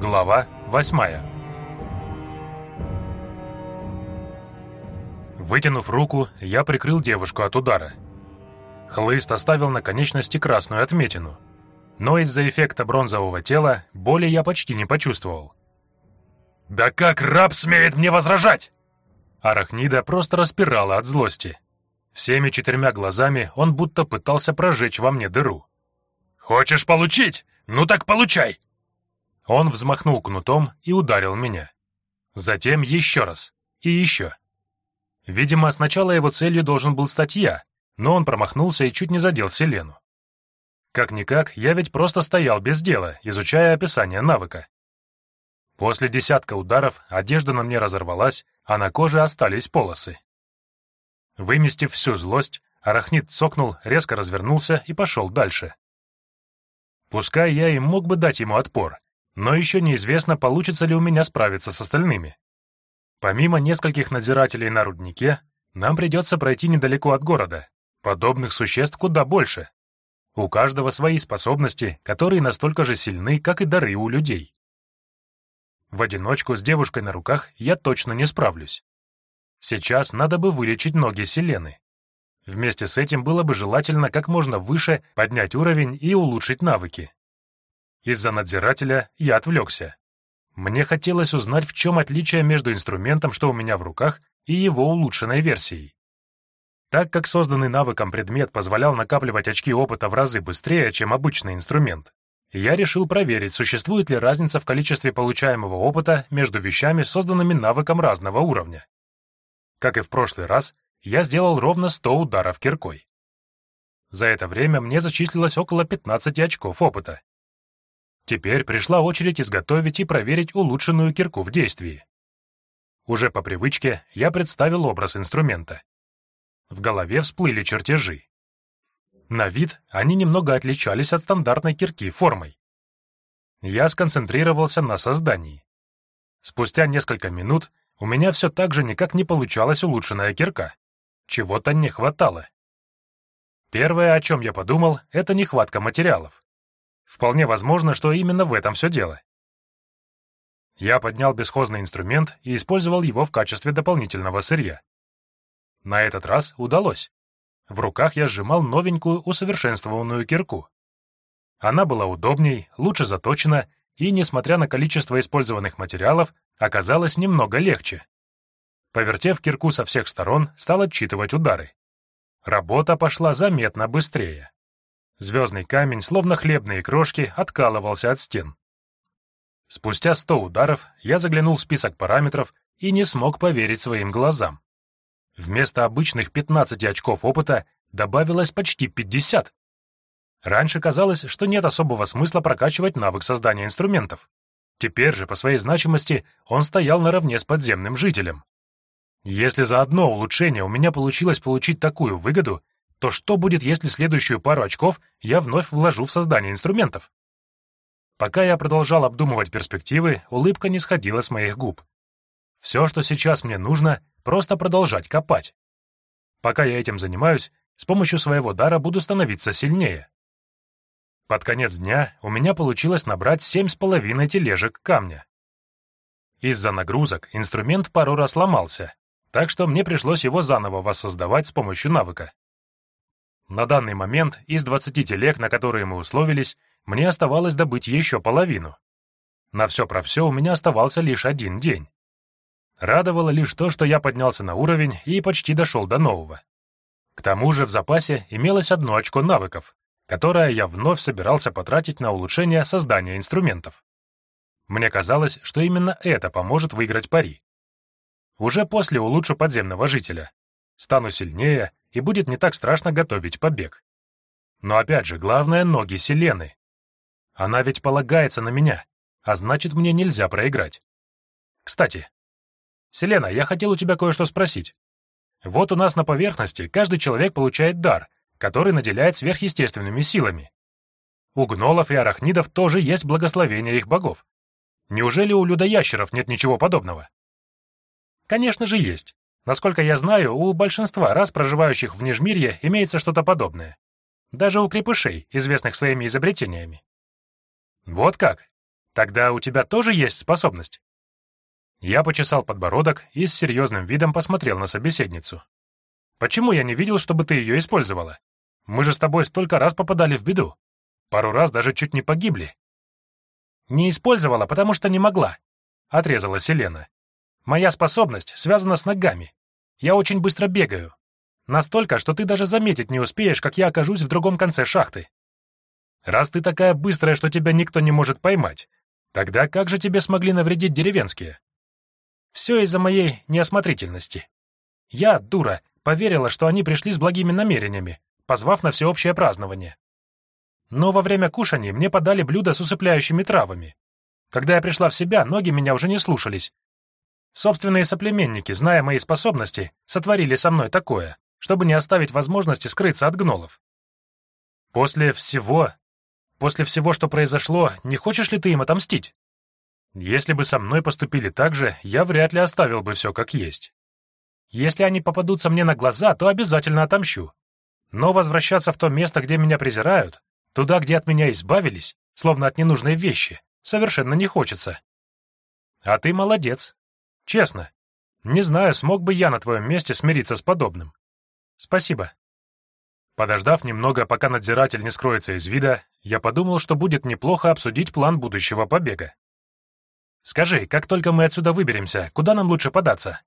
Глава восьмая Вытянув руку, я прикрыл девушку от удара. Хлыст оставил на конечности красную отметину, но из-за эффекта бронзового тела боли я почти не почувствовал. «Да как раб смеет мне возражать?» Арахнида просто распирала от злости. Всеми четырьмя глазами он будто пытался прожечь во мне дыру. «Хочешь получить? Ну так получай!» Он взмахнул кнутом и ударил меня. Затем еще раз. И еще. Видимо, сначала его целью должен был стать я, но он промахнулся и чуть не задел Селену. Как-никак, я ведь просто стоял без дела, изучая описание навыка. После десятка ударов одежда на мне разорвалась, а на коже остались полосы. Выместив всю злость, арахнит цокнул, резко развернулся и пошел дальше. Пускай я и мог бы дать ему отпор, но еще неизвестно, получится ли у меня справиться с остальными. Помимо нескольких надзирателей на руднике, нам придется пройти недалеко от города. Подобных существ куда больше. У каждого свои способности, которые настолько же сильны, как и дары у людей. В одиночку с девушкой на руках я точно не справлюсь. Сейчас надо бы вылечить ноги Селены. Вместе с этим было бы желательно как можно выше поднять уровень и улучшить навыки. Из-за надзирателя я отвлекся. Мне хотелось узнать, в чем отличие между инструментом, что у меня в руках, и его улучшенной версией. Так как созданный навыком предмет позволял накапливать очки опыта в разы быстрее, чем обычный инструмент, я решил проверить, существует ли разница в количестве получаемого опыта между вещами, созданными навыком разного уровня. Как и в прошлый раз, я сделал ровно 100 ударов киркой. За это время мне зачислилось около 15 очков опыта. Теперь пришла очередь изготовить и проверить улучшенную кирку в действии. Уже по привычке я представил образ инструмента. В голове всплыли чертежи. На вид они немного отличались от стандартной кирки формой. Я сконцентрировался на создании. Спустя несколько минут у меня все так же никак не получалась улучшенная кирка. Чего-то не хватало. Первое, о чем я подумал, это нехватка материалов. Вполне возможно, что именно в этом все дело. Я поднял бесхозный инструмент и использовал его в качестве дополнительного сырья. На этот раз удалось. В руках я сжимал новенькую усовершенствованную кирку. Она была удобней, лучше заточена и, несмотря на количество использованных материалов, оказалась немного легче. Повертев кирку со всех сторон, стал отчитывать удары. Работа пошла заметно быстрее. Звездный камень, словно хлебные крошки, откалывался от стен. Спустя сто ударов я заглянул в список параметров и не смог поверить своим глазам. Вместо обычных 15 очков опыта добавилось почти 50. Раньше казалось, что нет особого смысла прокачивать навык создания инструментов. Теперь же, по своей значимости, он стоял наравне с подземным жителем. Если за одно улучшение у меня получилось получить такую выгоду, то что будет, если следующую пару очков я вновь вложу в создание инструментов? Пока я продолжал обдумывать перспективы, улыбка не сходила с моих губ. Все, что сейчас мне нужно, просто продолжать копать. Пока я этим занимаюсь, с помощью своего дара буду становиться сильнее. Под конец дня у меня получилось набрать семь с половиной тележек камня. Из-за нагрузок инструмент пару раз ломался, так что мне пришлось его заново воссоздавать с помощью навыка. На данный момент из 20 телег, на которые мы условились, мне оставалось добыть еще половину. На все про все у меня оставался лишь один день. Радовало лишь то, что я поднялся на уровень и почти дошел до нового. К тому же в запасе имелось одно очко навыков, которое я вновь собирался потратить на улучшение создания инструментов. Мне казалось, что именно это поможет выиграть пари. Уже после улучшу подземного жителя. Стану сильнее и будет не так страшно готовить побег. Но опять же, главное — ноги Селены. Она ведь полагается на меня, а значит, мне нельзя проиграть. Кстати, Селена, я хотел у тебя кое-что спросить. Вот у нас на поверхности каждый человек получает дар, который наделяет сверхъестественными силами. У гнолов и арахнидов тоже есть благословение их богов. Неужели у людоящеров нет ничего подобного? Конечно же есть. Насколько я знаю, у большинства рас, проживающих в Нижмирье, имеется что-то подобное. Даже у крепышей, известных своими изобретениями. Вот как? Тогда у тебя тоже есть способность? Я почесал подбородок и с серьезным видом посмотрел на собеседницу. Почему я не видел, чтобы ты ее использовала? Мы же с тобой столько раз попадали в беду. Пару раз даже чуть не погибли. Не использовала, потому что не могла, — отрезала Селена. Моя способность связана с ногами. Я очень быстро бегаю. Настолько, что ты даже заметить не успеешь, как я окажусь в другом конце шахты. Раз ты такая быстрая, что тебя никто не может поймать, тогда как же тебе смогли навредить деревенские? Все из-за моей неосмотрительности. Я, дура, поверила, что они пришли с благими намерениями, позвав на всеобщее празднование. Но во время кушаний мне подали блюдо с усыпляющими травами. Когда я пришла в себя, ноги меня уже не слушались. Собственные соплеменники, зная мои способности, сотворили со мной такое, чтобы не оставить возможности скрыться от гнолов. После всего, после всего, что произошло, не хочешь ли ты им отомстить? Если бы со мной поступили так же, я вряд ли оставил бы все как есть. Если они попадутся мне на глаза, то обязательно отомщу. Но возвращаться в то место, где меня презирают, туда, где от меня избавились, словно от ненужной вещи, совершенно не хочется. А ты молодец. Честно. Не знаю, смог бы я на твоем месте смириться с подобным. Спасибо. Подождав немного, пока надзиратель не скроется из вида, я подумал, что будет неплохо обсудить план будущего побега. Скажи, как только мы отсюда выберемся, куда нам лучше податься?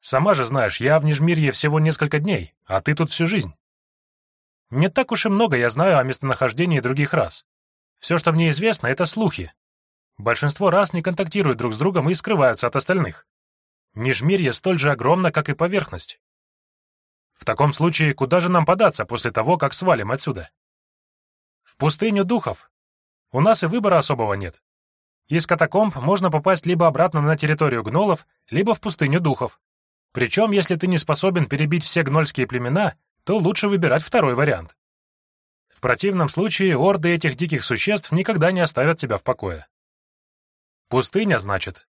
Сама же знаешь, я в Нижмирье всего несколько дней, а ты тут всю жизнь. Не так уж и много я знаю о местонахождении других рас. Все, что мне известно, это слухи. Большинство рас не контактируют друг с другом и скрываются от остальных. Нижмирье столь же огромно, как и поверхность. В таком случае, куда же нам податься после того, как свалим отсюда? В пустыню духов. У нас и выбора особого нет. Из катакомб можно попасть либо обратно на территорию гнолов, либо в пустыню духов. Причем, если ты не способен перебить все гнольские племена, то лучше выбирать второй вариант. В противном случае орды этих диких существ никогда не оставят тебя в покое. Пустыня, значит.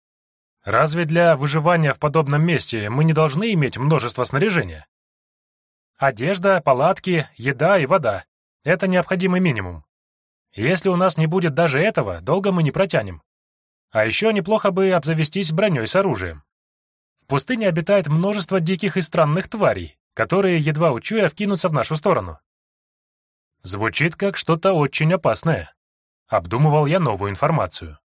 Разве для выживания в подобном месте мы не должны иметь множество снаряжения? Одежда, палатки, еда и вода — это необходимый минимум. Если у нас не будет даже этого, долго мы не протянем. А еще неплохо бы обзавестись броней с оружием. В пустыне обитает множество диких и странных тварей, которые, едва учуя, вкинутся в нашу сторону. Звучит как что-то очень опасное. Обдумывал я новую информацию.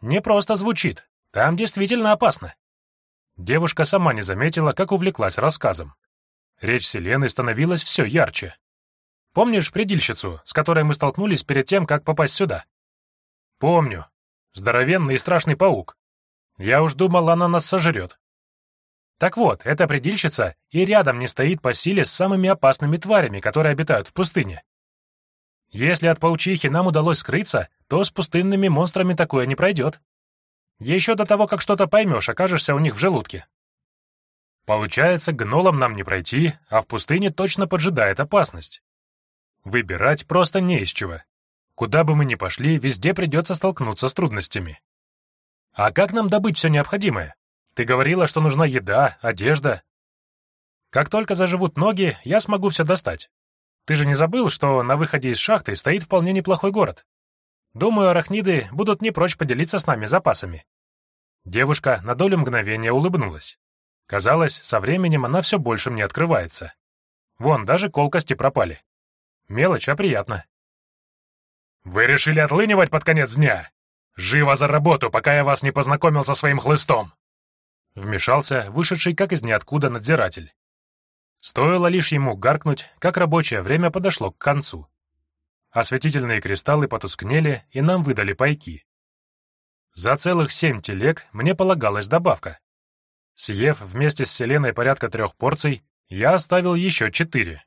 Не просто звучит, там действительно опасно. Девушка сама не заметила, как увлеклась рассказом. Речь Селены становилась все ярче. Помнишь предильщицу, с которой мы столкнулись перед тем, как попасть сюда? Помню. Здоровенный и страшный паук. Я уж думал, она нас сожрет. Так вот, эта предильщица и рядом не стоит по силе с самыми опасными тварями, которые обитают в пустыне. Если от паучихи нам удалось скрыться, то с пустынными монстрами такое не пройдет. Еще до того, как что-то поймешь, окажешься у них в желудке. Получается, гнолам нам не пройти, а в пустыне точно поджидает опасность. Выбирать просто не из чего. Куда бы мы ни пошли, везде придется столкнуться с трудностями. А как нам добыть все необходимое? Ты говорила, что нужна еда, одежда. Как только заживут ноги, я смогу все достать. Ты же не забыл, что на выходе из шахты стоит вполне неплохой город? Думаю, арахниды будут не прочь поделиться с нами запасами. Девушка на долю мгновения улыбнулась. Казалось, со временем она все больше мне открывается. Вон, даже колкости пропали. Мелочь, а приятно. «Вы решили отлынивать под конец дня? Живо за работу, пока я вас не познакомил со своим хлыстом!» Вмешался вышедший как из ниоткуда надзиратель. Стоило лишь ему гаркнуть, как рабочее время подошло к концу. Осветительные кристаллы потускнели, и нам выдали пайки. За целых семь телег мне полагалась добавка. Съев вместе с Селеной порядка трех порций, я оставил еще четыре.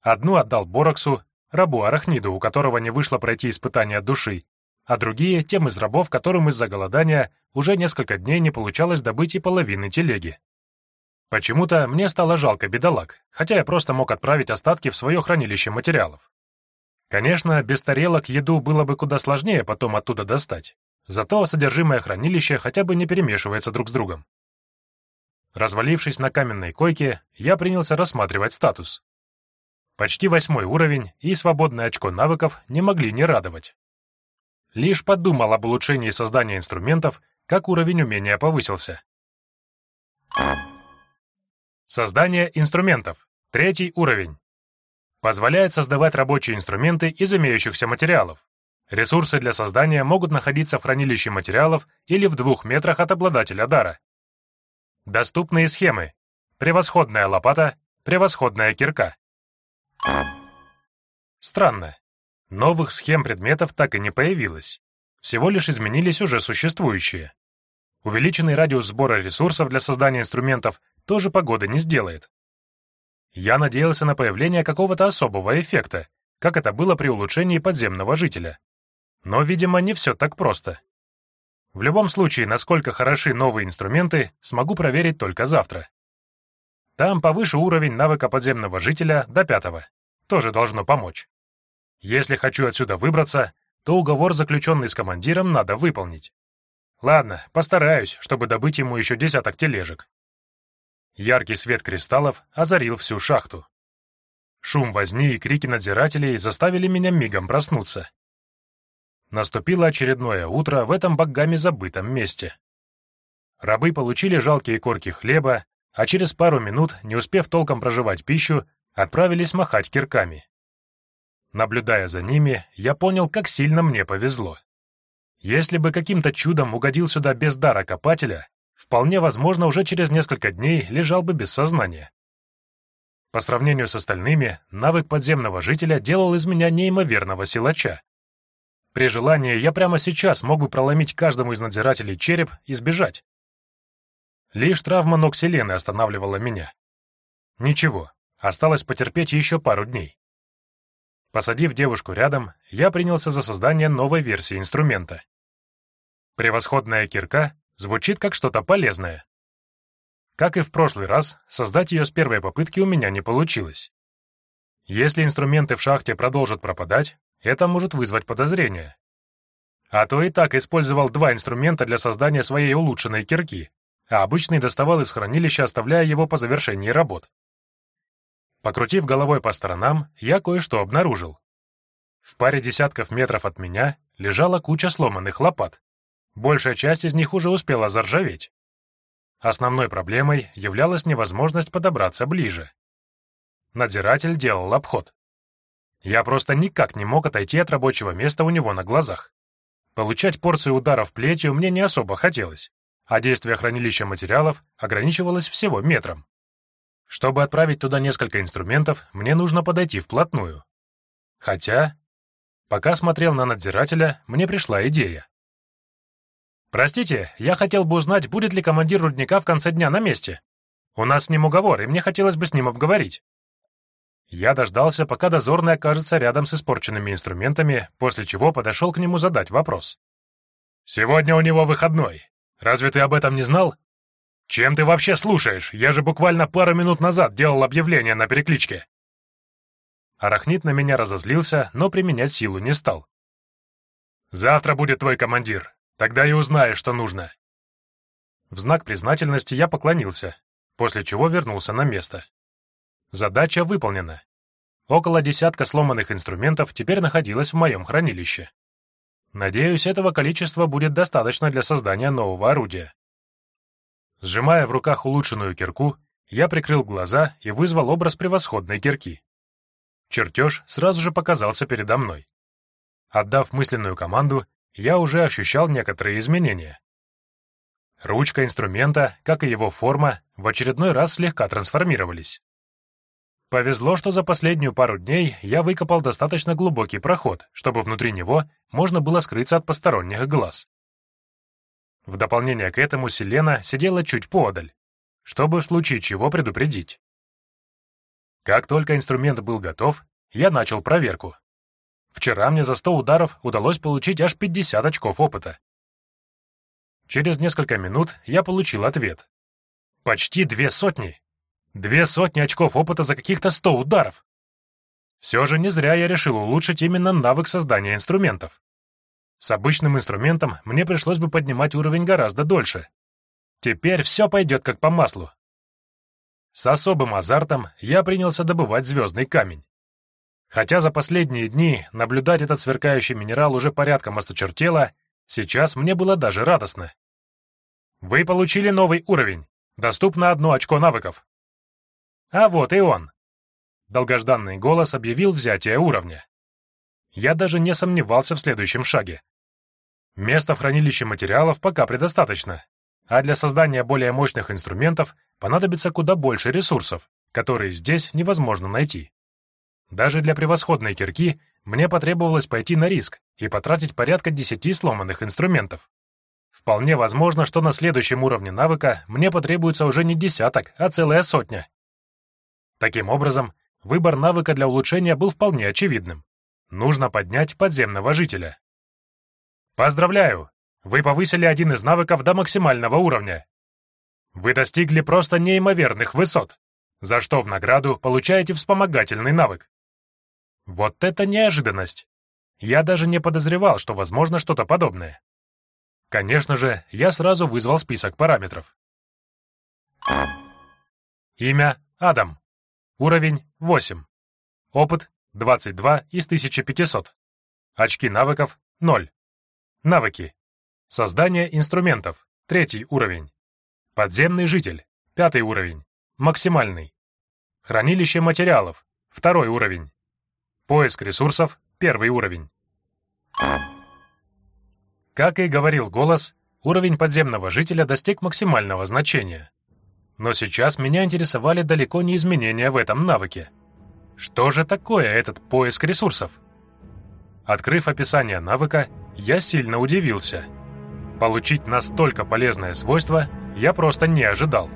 Одну отдал Бороксу, рабу Арахниду, у которого не вышло пройти испытание души, а другие — тем из рабов, которым из-за голодания уже несколько дней не получалось добыть и половины телеги. Почему-то мне стало жалко бедолаг, хотя я просто мог отправить остатки в свое хранилище материалов. Конечно, без тарелок еду было бы куда сложнее потом оттуда достать, зато содержимое хранилища хотя бы не перемешивается друг с другом. Развалившись на каменной койке, я принялся рассматривать статус. Почти восьмой уровень и свободное очко навыков не могли не радовать. лишь подумал об улучшении создания инструментов, как уровень умения повысился. Создание инструментов. Третий уровень. Позволяет создавать рабочие инструменты из имеющихся материалов. Ресурсы для создания могут находиться в хранилище материалов или в двух метрах от обладателя дара. Доступные схемы. Превосходная лопата, превосходная кирка. Странно. Новых схем предметов так и не появилось. Всего лишь изменились уже существующие. Увеличенный радиус сбора ресурсов для создания инструментов тоже погода не сделает. Я надеялся на появление какого-то особого эффекта, как это было при улучшении подземного жителя. Но, видимо, не все так просто. В любом случае, насколько хороши новые инструменты, смогу проверить только завтра. Там повыше уровень навыка подземного жителя до пятого. Тоже должно помочь. Если хочу отсюда выбраться, то уговор, заключенный с командиром, надо выполнить. Ладно, постараюсь, чтобы добыть ему еще десяток тележек. Яркий свет кристаллов озарил всю шахту. Шум возни и крики надзирателей заставили меня мигом проснуться. Наступило очередное утро в этом богами забытом месте. Рабы получили жалкие корки хлеба, а через пару минут, не успев толком проживать пищу, отправились махать кирками. Наблюдая за ними, я понял, как сильно мне повезло. Если бы каким-то чудом угодил сюда без дара копателя, вполне возможно, уже через несколько дней лежал бы без сознания. По сравнению с остальными, навык подземного жителя делал из меня неимоверного силача. При желании я прямо сейчас мог бы проломить каждому из надзирателей череп и сбежать. Лишь травма ног Селены останавливала меня. Ничего, осталось потерпеть еще пару дней. Посадив девушку рядом, я принялся за создание новой версии инструмента. Превосходная кирка звучит как что-то полезное. Как и в прошлый раз, создать ее с первой попытки у меня не получилось. Если инструменты в шахте продолжат пропадать, это может вызвать подозрения. А то и так использовал два инструмента для создания своей улучшенной кирки, а обычный доставал из хранилища, оставляя его по завершении работ. Покрутив головой по сторонам, я кое-что обнаружил. В паре десятков метров от меня лежала куча сломанных лопат. Большая часть из них уже успела заржаветь. Основной проблемой являлась невозможность подобраться ближе. Надзиратель делал обход. Я просто никак не мог отойти от рабочего места у него на глазах. Получать порцию ударов плетью мне не особо хотелось, а действие хранилища материалов ограничивалось всего метром. Чтобы отправить туда несколько инструментов, мне нужно подойти вплотную. Хотя, пока смотрел на надзирателя, мне пришла идея. «Простите, я хотел бы узнать, будет ли командир рудника в конце дня на месте. У нас с ним уговор, и мне хотелось бы с ним обговорить». Я дождался, пока дозорный окажется рядом с испорченными инструментами, после чего подошел к нему задать вопрос. «Сегодня у него выходной. Разве ты об этом не знал?» «Чем ты вообще слушаешь? Я же буквально пару минут назад делал объявление на перекличке». Арахнит на меня разозлился, но применять силу не стал. «Завтра будет твой командир. Тогда и узнаешь, что нужно». В знак признательности я поклонился, после чего вернулся на место. Задача выполнена. Около десятка сломанных инструментов теперь находилось в моем хранилище. Надеюсь, этого количества будет достаточно для создания нового орудия. Сжимая в руках улучшенную кирку, я прикрыл глаза и вызвал образ превосходной кирки. Чертеж сразу же показался передо мной. Отдав мысленную команду, я уже ощущал некоторые изменения. Ручка инструмента, как и его форма, в очередной раз слегка трансформировались. Повезло, что за последнюю пару дней я выкопал достаточно глубокий проход, чтобы внутри него можно было скрыться от посторонних глаз. В дополнение к этому Селена сидела чуть поодаль, чтобы в случае чего предупредить. Как только инструмент был готов, я начал проверку. Вчера мне за 100 ударов удалось получить аж 50 очков опыта. Через несколько минут я получил ответ. Почти две сотни. Две сотни очков опыта за каких-то 100 ударов. Все же не зря я решил улучшить именно навык создания инструментов. С обычным инструментом мне пришлось бы поднимать уровень гораздо дольше. Теперь все пойдет как по маслу. С особым азартом я принялся добывать звездный камень. Хотя за последние дни наблюдать этот сверкающий минерал уже порядком осточертело, сейчас мне было даже радостно. Вы получили новый уровень. Доступно одно очко навыков. А вот и он. Долгожданный голос объявил взятие уровня. Я даже не сомневался в следующем шаге. Места в хранилище материалов пока предостаточно, а для создания более мощных инструментов понадобится куда больше ресурсов, которые здесь невозможно найти. Даже для превосходной кирки мне потребовалось пойти на риск и потратить порядка десяти сломанных инструментов. Вполне возможно, что на следующем уровне навыка мне потребуется уже не десяток, а целая сотня. Таким образом, выбор навыка для улучшения был вполне очевидным. Нужно поднять подземного жителя. Поздравляю! Вы повысили один из навыков до максимального уровня. Вы достигли просто неимоверных высот, за что в награду получаете вспомогательный навык. Вот это неожиданность! Я даже не подозревал, что возможно что-то подобное. Конечно же, я сразу вызвал список параметров. Имя — Адам. Уровень — 8. Опыт — 22 из 1500. Очки навыков — 0. Навыки. Создание инструментов — третий уровень. Подземный житель — пятый уровень. Максимальный. Хранилище материалов — второй уровень. Поиск ресурсов — первый уровень. Как и говорил голос, уровень подземного жителя достиг максимального значения. Но сейчас меня интересовали далеко не изменения в этом навыке. Что же такое этот поиск ресурсов? Открыв описание навыка, я сильно удивился. Получить настолько полезное свойство я просто не ожидал.